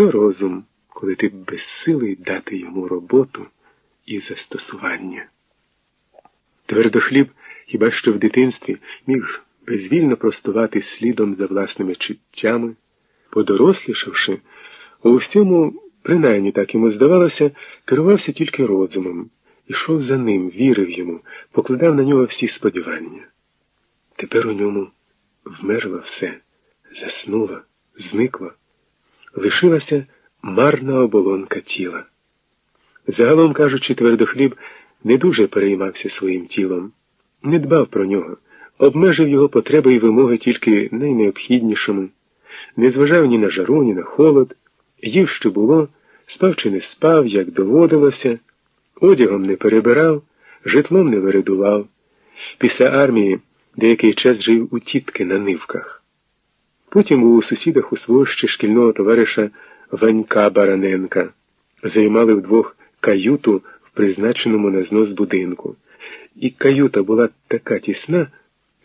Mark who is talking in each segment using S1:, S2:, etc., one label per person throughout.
S1: що розум, коли ти безсилий дати йому роботу і застосування? Твердохліб хіба що в дитинстві міг безвільно простувати слідом за власними чуттями, подорослішавши, у всьому, принаймні так йому здавалося, керувався тільки розумом, ішов за ним, вірив йому, покладав на нього всі сподівання. Тепер у ньому вмерло все, заснуло, зникло, лишилася марна оболонка тіла. Загалом кажучи, твердохліб не дуже переймався своїм тілом, не дбав про нього, обмежив його потреби і вимоги тільки найнеобхіднішими, не зважав ні на жару, ні на холод, їв, що було, спав чи не спав, як доводилося, одягом не перебирав, житлом не вирядував. Після армії деякий час жив у тітки на нивках. Потім у сусідах у свого ще шкільного товариша Ванька Бараненка, займали вдвох каюту в призначеному на знос будинку. І каюта була така тісна,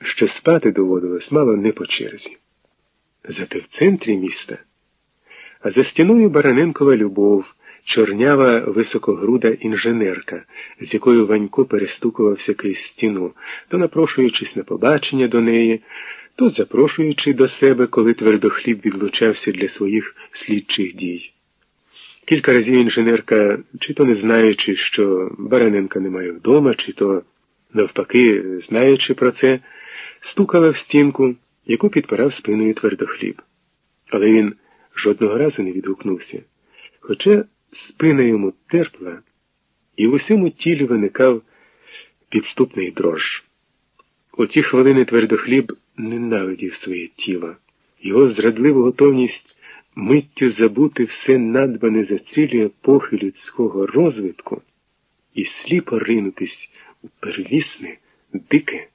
S1: що спати доводилось мало не по черзі. Зате в центрі міста, а за стіною Бараненкова любов, чорнява високогруда інженерка, з якою Ванько перестукувався крізь стіну, то напрошуючись на побачення до неї, то запрошуючи до себе, коли твердохліб відлучався для своїх слідчих дій. Кілька разів інженерка, чи то не знаючи, що Бараненка немає вдома, чи то, навпаки, знаючи про це, стукала в стінку, яку підпирав спиною твердохліб. Але він жодного разу не відгукнувся. Хоча спина йому терпла, і в усьому тілі виникав підступний дрож. У ті хвилини твердохліб ненавидів своє тіло, його зрадливу готовність миттю забути все надбане за цілі епохи людського розвитку і сліпо ринутись у первісне, дике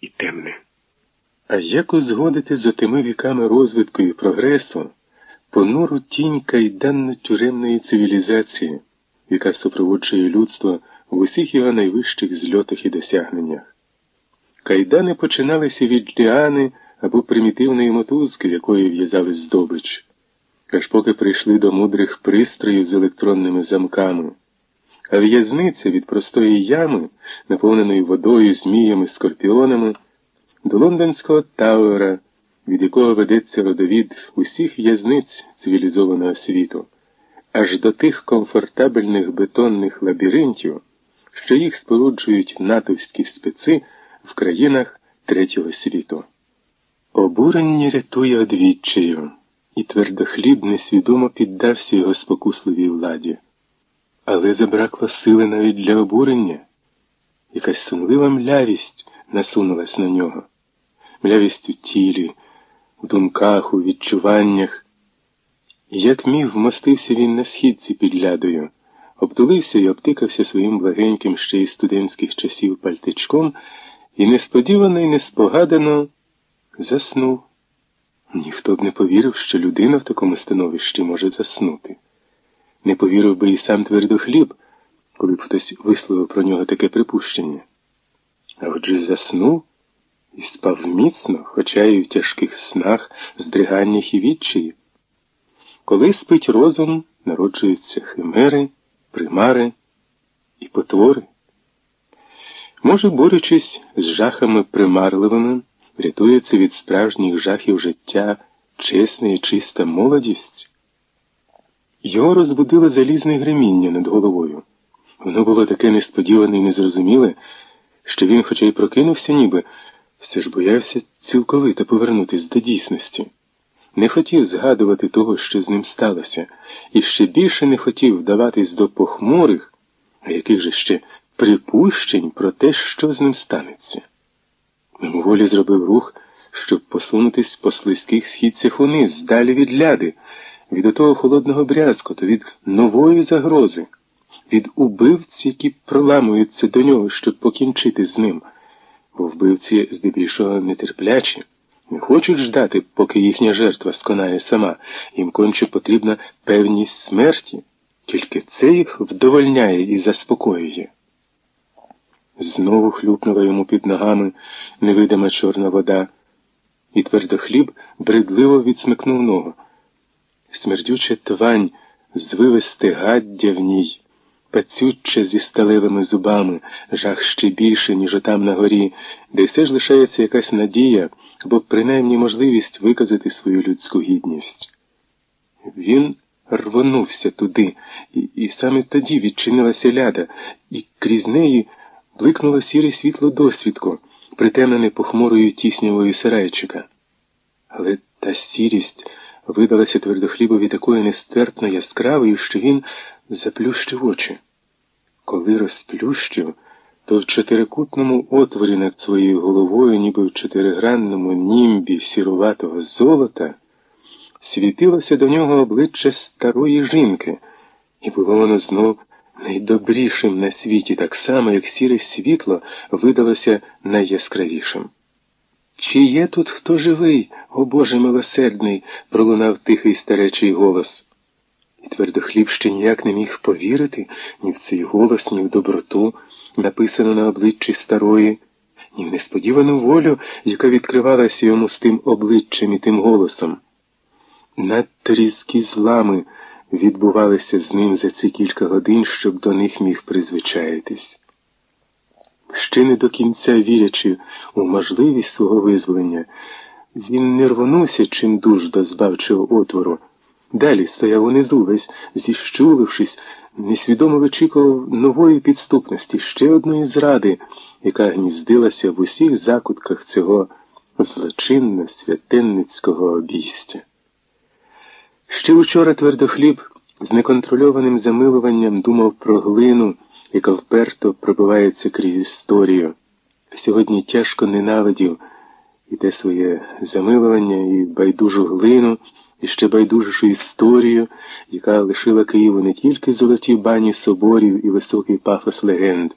S1: і темне. А як узгодити з отими віками розвитку і прогресу понуру тінь кайданно тюремної цивілізації, яка супроводжує людство в усіх його найвищих зльотах і досягненнях? Кайдани починалися від ліани або примітивної мотузки, якою в'язали здобич, аж поки прийшли до мудрих пристроїв з електронними замками, а в'язниця від простої ями, наповненої водою, зміями, скорпіонами, до лондонського Тауера, від якого ведеться родовід усіх в'язниць цивілізованого світу, аж до тих комфортабельних бетонних лабіринтів, що їх споруджують натовські специ в країнах третього світу. Обурення рятує одвіччею, і твердохліб несвідомо піддався його спокусливій владі. Але забракло сили навіть для обурення. Якась сумлива млявість насунулась на нього, млявість у тілі, в думках, у відчуваннях. Як міг вмостився він на східці під лядою, обтулився і обтикався своїм благеньким ще із студентських часів пальтичком і несподівано і неспогадано заснув. Ніхто б не повірив, що людина в такому становищі може заснути. Не повірив би і сам твердохліб, коли б хтось висловив про нього таке припущення. А отже заснув і спав міцно, хоча й в тяжких снах, здриганнях і відчаї. Коли спить розум, народжуються химери, примари і потвори. Може, борючись з жахами примарливими, рятується від справжніх жахів життя чесна і чиста молодість. Його розбудило залізне греміння над головою. Воно було таке несподіване і незрозуміле, що він, хоча й прокинувся, ніби, все ж боявся цілковито повернутися до дійсності. Не хотів згадувати того, що з ним сталося, і ще більше не хотів вдаватись до похмурих, а яких же ще припущень про те, що з ним станеться. Мимоволі зробив рух, щоб посунутись по слизьких східцях униз, далі від ляди, від отого холодного брязкоту, від нової загрози, від убивці, які проламуються до нього, щоб покінчити з ним, бо вбивці здебільшого нетерплячі, не хочуть ждати, поки їхня жертва сконає сама, їм конче потрібна певність смерті, тільки це їх вдовольняє і заспокоює. Знову хлюпнула йому під ногами невидима чорна вода, і твердохліб бредливо відсмикнув ногу. смердюча твань, звивисте гаддя в ній, пацюче зі сталевими зубами, жах ще більше, ніж отам на горі, де все ж лишається якась надія або принаймні можливість виказати свою людську гідність. Він рвонувся туди, і, і саме тоді відчинилася ляда, і крізь неї бликнуло сіре світло досвідку, притемнене похмурою тіснявою сарайчика. Але та сірість видалася твердохлібові такою нестерпно яскравою, що він заплющив очі. Коли розплющив, то в чотирикутному отворі над своєю головою, ніби в чотиригранному німбі сіруватого золота, світилося до нього обличчя старої жінки, і було воно знов найдобрішим на світі, так само, як сіре світло видалося найяскравішим. Чи є тут хто живий, о Боже милосердний? пролунав тихий старечий голос. І твердохліб ще ніяк не міг повірити ні в цей голос, ні в доброту, написану на обличчі старої, ні в несподівану волю, яка відкривалася йому з тим обличчям і тим голосом. Надто різкі злами відбувалися з ним за ці кілька годин, щоб до них міг призвичаїтись. Ще не до кінця вірячи у можливість свого визволення, він не рвонувся чим дуж до збавчого отвору. Далі стояв унизу, весь зіщулившись, несвідомо вичікував нової підступності, ще одної зради, яка гніздилася в усіх закутках цього злочинно святенницького обійстя. Ще учора твердохліб з неконтрольованим замилуванням думав про глину, яка вперто пробивається крізь історію. Сьогодні тяжко ненавидів і те своє замилування, і байдужу глину, і ще байдужішу історію, яка лишила Києву не тільки золоті бані соборів і високий пафос легенд.